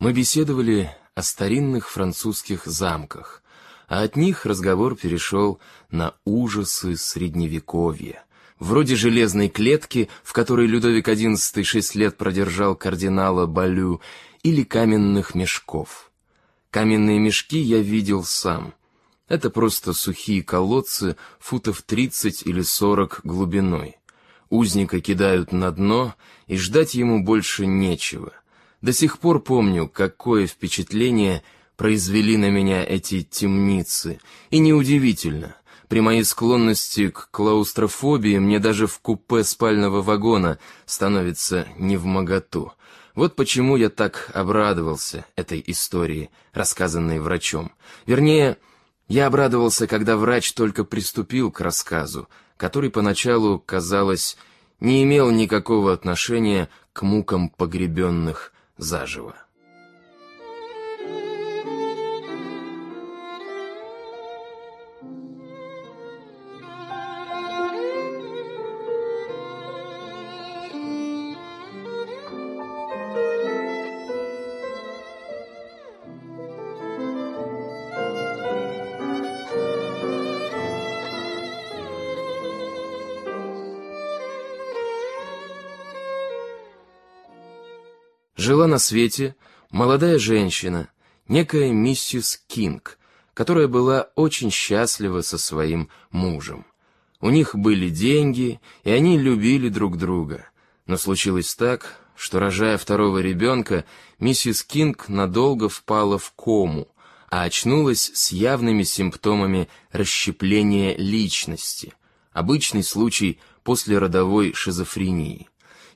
Мы беседовали о старинных французских замках, а от них разговор перешел на ужасы Средневековья, вроде железной клетки, в которой Людовик XI шесть лет продержал кардинала Балю, или каменных мешков. Каменные мешки я видел сам. Это просто сухие колодцы футов 30 или 40 глубиной. Узника кидают на дно, и ждать ему больше нечего. До сих пор помню, какое впечатление произвели на меня эти темницы. И неудивительно. При моей склонности к клаустрофобии мне даже в купе спального вагона становится невмоготу. Вот почему я так обрадовался этой истории, рассказанной врачом. Вернее, я обрадовался, когда врач только приступил к рассказу, который поначалу, казалось, не имел никакого отношения к мукам погребенных заживо. Жила на свете молодая женщина, некая миссис Кинг, которая была очень счастлива со своим мужем. У них были деньги, и они любили друг друга. Но случилось так, что, рожая второго ребенка, миссис Кинг надолго впала в кому, а очнулась с явными симптомами расщепления личности, обычный случай после родовой шизофрении.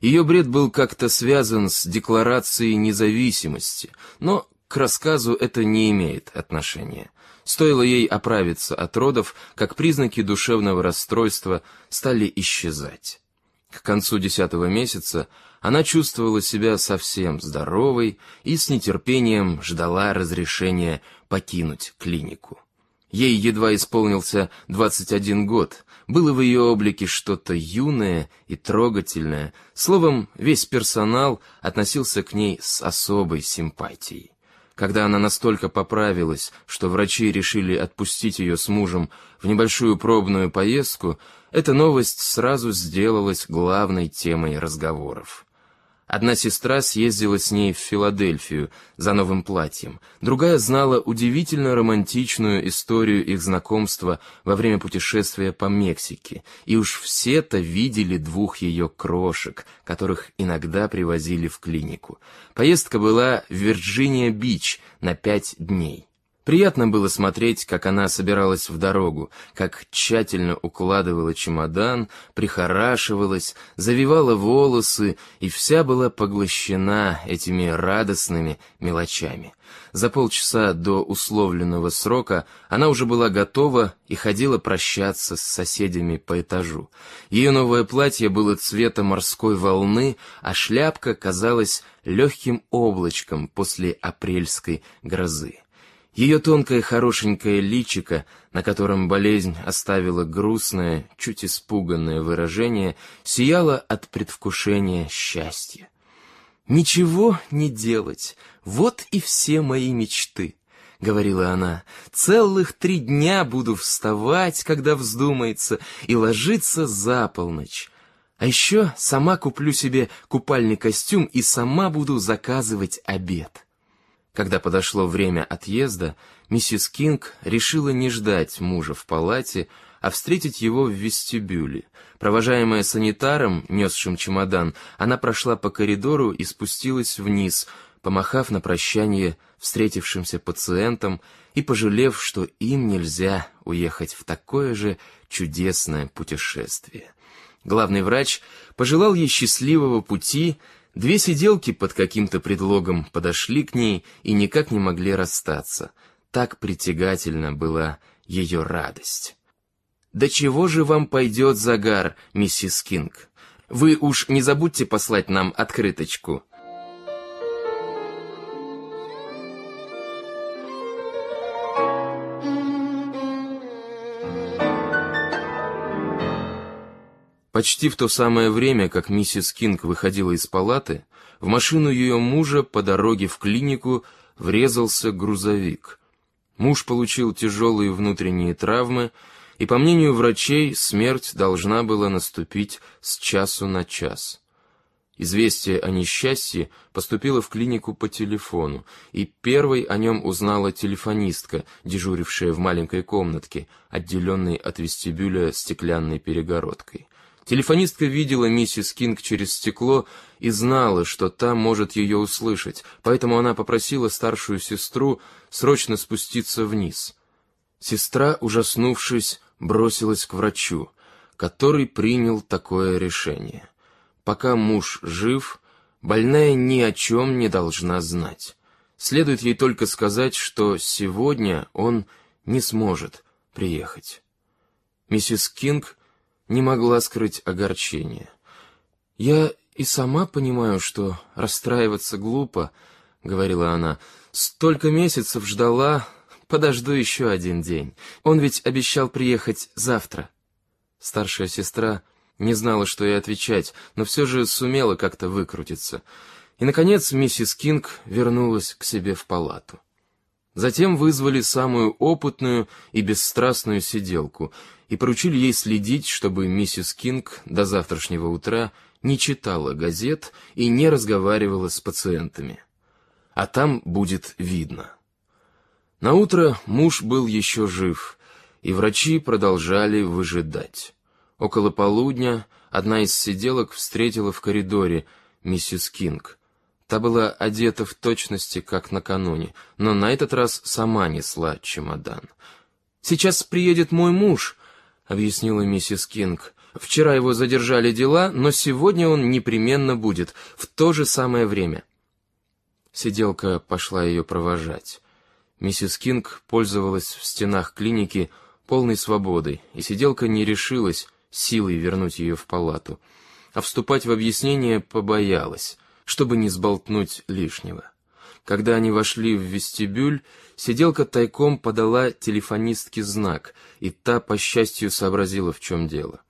Ее бред был как-то связан с декларацией независимости, но к рассказу это не имеет отношения. Стоило ей оправиться от родов, как признаки душевного расстройства стали исчезать. К концу десятого месяца она чувствовала себя совсем здоровой и с нетерпением ждала разрешения покинуть клинику. Ей едва исполнился 21 год, было в ее облике что-то юное и трогательное, словом, весь персонал относился к ней с особой симпатией. Когда она настолько поправилась, что врачи решили отпустить ее с мужем в небольшую пробную поездку, эта новость сразу сделалась главной темой разговоров. Одна сестра съездила с ней в Филадельфию за новым платьем, другая знала удивительно романтичную историю их знакомства во время путешествия по Мексике, и уж все-то видели двух ее крошек, которых иногда привозили в клинику. Поездка была в Вирджиния-Бич на пять дней. Приятно было смотреть, как она собиралась в дорогу, как тщательно укладывала чемодан, прихорашивалась, завивала волосы и вся была поглощена этими радостными мелочами. За полчаса до условленного срока она уже была готова и ходила прощаться с соседями по этажу. Ее новое платье было цвета морской волны, а шляпка казалась легким облачком после апрельской грозы. Ее тонкое хорошенькое личико, на котором болезнь оставила грустное, чуть испуганное выражение, сияло от предвкушения счастья. «Ничего не делать, вот и все мои мечты», — говорила она. «Целых три дня буду вставать, когда вздумается, и ложиться за полночь. А еще сама куплю себе купальный костюм и сама буду заказывать обед». Когда подошло время отъезда, миссис Кинг решила не ждать мужа в палате, а встретить его в вестибюле. Провожаемая санитаром, несшим чемодан, она прошла по коридору и спустилась вниз, помахав на прощание встретившимся пациентам и пожалев, что им нельзя уехать в такое же чудесное путешествие. Главный врач пожелал ей счастливого пути Две сиделки под каким-то предлогом подошли к ней и никак не могли расстаться. Так притягательна была ее радость. «Да чего же вам пойдет загар, миссис Кинг? Вы уж не забудьте послать нам открыточку», Почти в то самое время, как миссис Кинг выходила из палаты, В машину ее мужа по дороге в клинику врезался грузовик. Муж получил тяжелые внутренние травмы, и, по мнению врачей, смерть должна была наступить с часу на час. Известие о несчастье поступило в клинику по телефону, и первой о нем узнала телефонистка, дежурившая в маленькой комнатке, отделенной от вестибюля стеклянной перегородкой. Телефонистка видела миссис Кинг через стекло и знала, что та может ее услышать, поэтому она попросила старшую сестру срочно спуститься вниз. Сестра, ужаснувшись, бросилась к врачу, который принял такое решение. Пока муж жив, больная ни о чем не должна знать. Следует ей только сказать, что сегодня он не сможет приехать. Миссис Кинг не могла скрыть огорчение. «Я и сама понимаю, что расстраиваться глупо», — говорила она. «Столько месяцев ждала, подожду еще один день. Он ведь обещал приехать завтра». Старшая сестра не знала, что ей отвечать, но все же сумела как-то выкрутиться. И, наконец, миссис Кинг вернулась к себе в палату. Затем вызвали самую опытную и бесстрастную сиделку и поручили ей следить, чтобы миссис Кинг до завтрашнего утра не читала газет и не разговаривала с пациентами. А там будет видно. На утро муж был еще жив, и врачи продолжали выжидать. Около полудня одна из сиделок встретила в коридоре миссис Кинг. Та была одета в точности, как накануне, но на этот раз сама несла чемодан. «Сейчас приедет мой муж», — объяснила миссис Кинг. «Вчера его задержали дела, но сегодня он непременно будет, в то же самое время». Сиделка пошла ее провожать. Миссис Кинг пользовалась в стенах клиники полной свободой, и сиделка не решилась, силой вернуть ее в палату, а вступать в объяснение побоялась, чтобы не сболтнуть лишнего. Когда они вошли в вестибюль, сиделка тайком подала телефонистке знак, и та, по счастью, сообразила, в чем дело.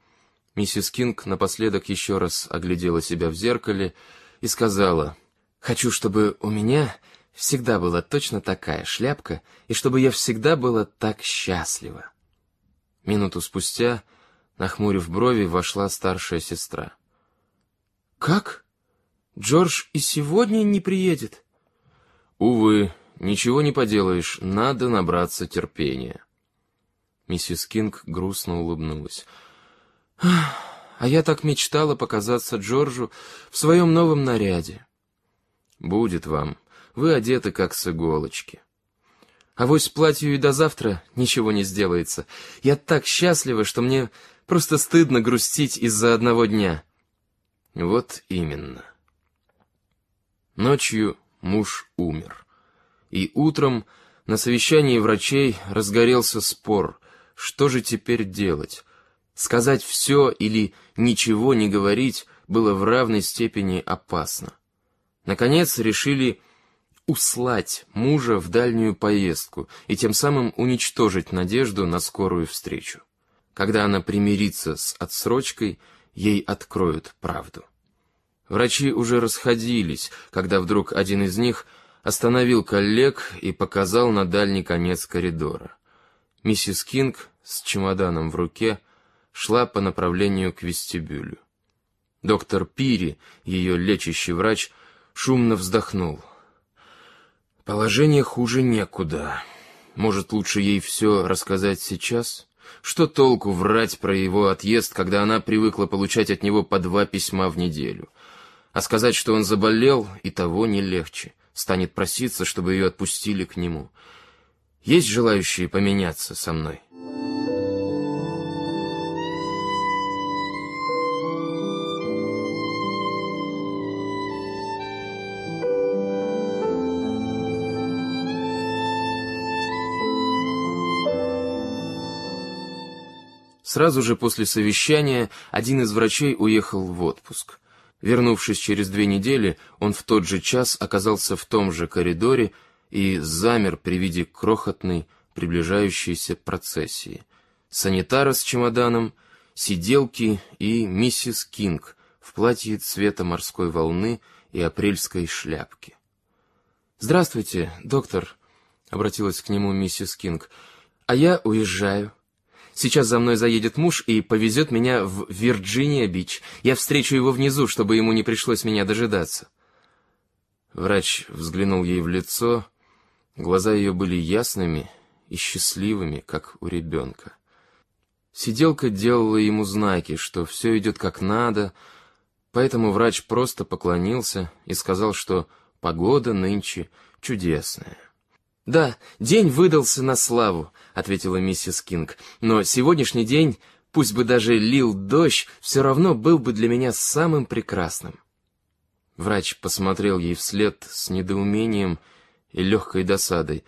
Миссис Кинг напоследок еще раз оглядела себя в зеркале и сказала, «Хочу, чтобы у меня всегда была точно такая шляпка, и чтобы я всегда была так счастлива». Минуту спустя Нахмурив брови, вошла старшая сестра. «Как? Джордж и сегодня не приедет?» «Увы, ничего не поделаешь, надо набраться терпения». Миссис Кинг грустно улыбнулась. «А я так мечтала показаться Джорджу в своем новом наряде». «Будет вам. Вы одеты как с иголочки». А вось платью и до завтра ничего не сделается. Я так счастлива, что мне Просто стыдно грустить из-за одного дня. Вот именно. Ночью муж умер. И утром на совещании врачей разгорелся спор, что же теперь делать. Сказать все или ничего не говорить было в равной степени опасно. Наконец решили услать мужа в дальнюю поездку и тем самым уничтожить надежду на скорую встречу. Когда она примирится с отсрочкой, ей откроют правду. Врачи уже расходились, когда вдруг один из них остановил коллег и показал на дальний конец коридора. Миссис Кинг с чемоданом в руке шла по направлению к вестибюлю. Доктор Пири, ее лечащий врач, шумно вздохнул. Положение хуже некуда. Может, лучше ей все рассказать сейчас? Что толку врать про его отъезд, когда она привыкла получать от него по два письма в неделю? А сказать, что он заболел, и того не легче. Станет проситься, чтобы ее отпустили к нему. Есть желающие поменяться со мной?» Сразу же после совещания один из врачей уехал в отпуск. Вернувшись через две недели, он в тот же час оказался в том же коридоре и замер при виде крохотной приближающейся процессии. Санитара с чемоданом, сиделки и миссис Кинг в платье цвета морской волны и апрельской шляпке. «Здравствуйте, доктор», — обратилась к нему миссис Кинг. «А я уезжаю. Сейчас за мной заедет муж и повезет меня в Вирджиния-Бич. Я встречу его внизу, чтобы ему не пришлось меня дожидаться». Врач взглянул ей в лицо. Глаза ее были ясными и счастливыми, как у ребенка. Сиделка делала ему знаки, что все идет как надо, поэтому врач просто поклонился и сказал, что погода нынче чудесная. «Да, день выдался на славу», — ответила миссис Кинг, «но сегодняшний день, пусть бы даже лил дождь, все равно был бы для меня самым прекрасным». Врач посмотрел ей вслед с недоумением и легкой досадой.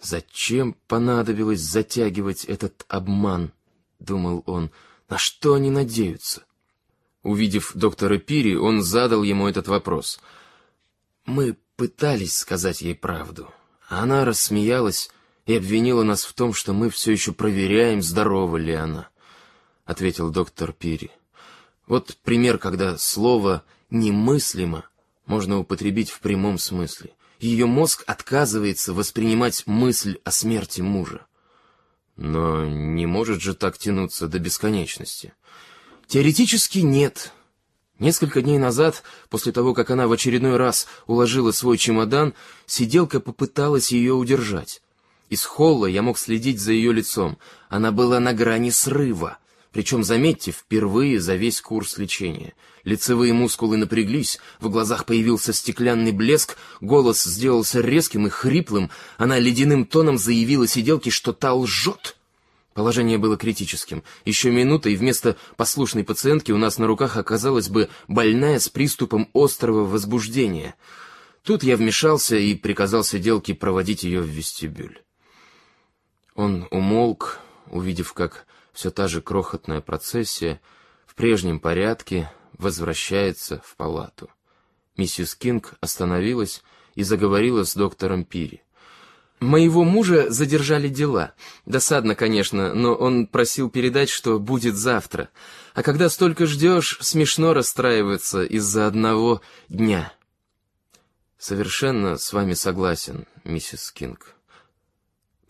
«Зачем понадобилось затягивать этот обман?» — думал он. «На что они надеются?» Увидев доктора Пири, он задал ему этот вопрос. «Мы пытались сказать ей правду, она рассмеялась и обвинила нас в том, что мы все еще проверяем, здорова ли она», — ответил доктор Пири. «Вот пример, когда слово «немыслимо» можно употребить в прямом смысле. Ее мозг отказывается воспринимать мысль о смерти мужа. Но не может же так тянуться до бесконечности. Теоретически нет. Несколько дней назад, после того, как она в очередной раз уложила свой чемодан, сиделка попыталась ее удержать. Из холла я мог следить за ее лицом. Она была на грани срыва. Причем, заметьте, впервые за весь курс лечения. Лицевые мускулы напряглись, в глазах появился стеклянный блеск, голос сделался резким и хриплым, она ледяным тоном заявила сиделке, что та лжет. Положение было критическим. Еще минута, и вместо послушной пациентки у нас на руках оказалась бы больная с приступом острого возбуждения. Тут я вмешался и приказал сиделке проводить ее в вестибюль. Он умолк, увидев, как все та же крохотная процессия в прежнем порядке возвращается в палату. Миссис Кинг остановилась и заговорила с доктором Пири. «Моего мужа задержали дела. Досадно, конечно, но он просил передать, что будет завтра. А когда столько ждешь, смешно расстраиваться из-за одного дня». «Совершенно с вами согласен, миссис Кинг»,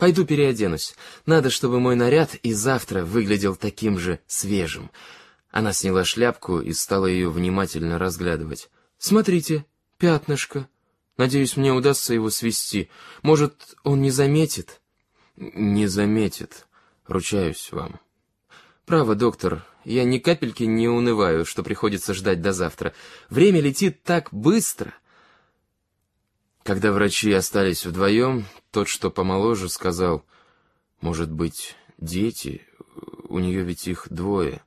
Пойду переоденусь. Надо, чтобы мой наряд и завтра выглядел таким же свежим. Она сняла шляпку и стала ее внимательно разглядывать. Смотрите, пятнышко. Надеюсь, мне удастся его свести. Может, он не заметит? Не заметит. Ручаюсь вам. Право, доктор, я ни капельки не унываю, что приходится ждать до завтра. Время летит так быстро. Когда врачи остались вдвоем, тот, что помоложе, сказал, «Может быть, дети? У нее ведь их двое».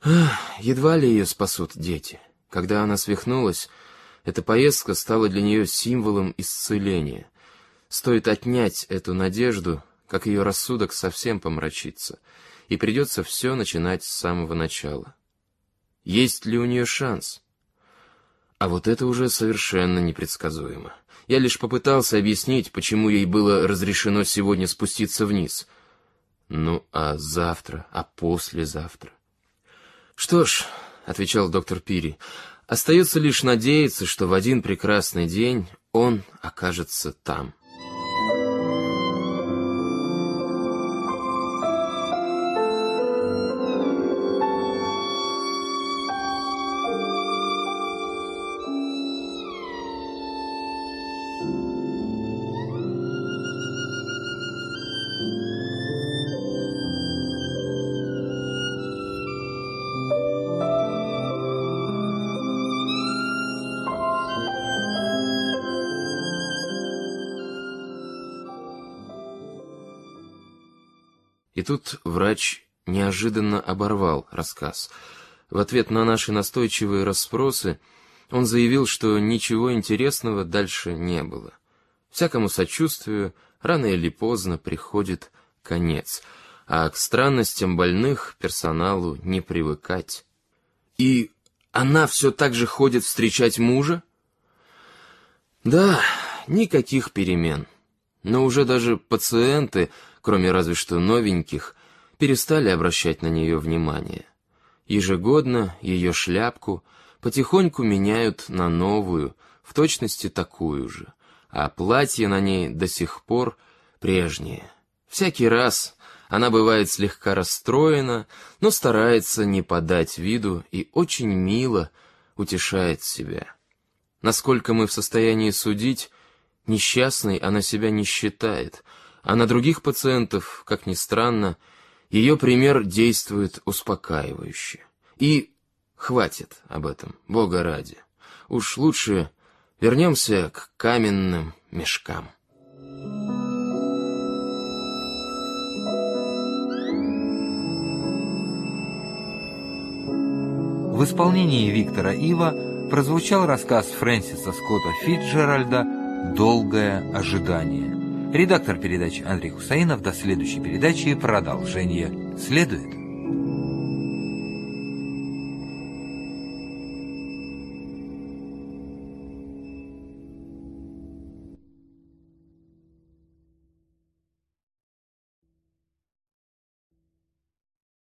Ах, едва ли ее спасут дети. Когда она свихнулась, эта поездка стала для нее символом исцеления. Стоит отнять эту надежду, как ее рассудок совсем помрачится, и придется все начинать с самого начала. Есть ли у нее шанс? А вот это уже совершенно непредсказуемо. Я лишь попытался объяснить, почему ей было разрешено сегодня спуститься вниз. Ну, а завтра, а послезавтра? Что ж, — отвечал доктор Пири, — остается лишь надеяться, что в один прекрасный день он окажется там. И тут врач неожиданно оборвал рассказ. В ответ на наши настойчивые расспросы он заявил, что ничего интересного дальше не было. Всякому сочувствию рано или поздно приходит конец, а к странностям больных персоналу не привыкать. И она все так же ходит встречать мужа? Да, никаких перемен. Но уже даже пациенты кроме разве что новеньких, перестали обращать на нее внимание. Ежегодно ее шляпку потихоньку меняют на новую, в точности такую же, а платье на ней до сих пор прежнее. Всякий раз она бывает слегка расстроена, но старается не подать виду и очень мило утешает себя. Насколько мы в состоянии судить, несчастной она себя не считает, а на других пациентов, как ни странно, ее пример действует успокаивающе. И хватит об этом, Бога ради. Уж лучше вернемся к каменным мешкам. В исполнении Виктора Ива прозвучал рассказ Фрэнсиса Скотта Фитджеральда «Долгое ожидание». Редактор передачи Андрей Хусаинов. До следующей передачи. Продолжение следует.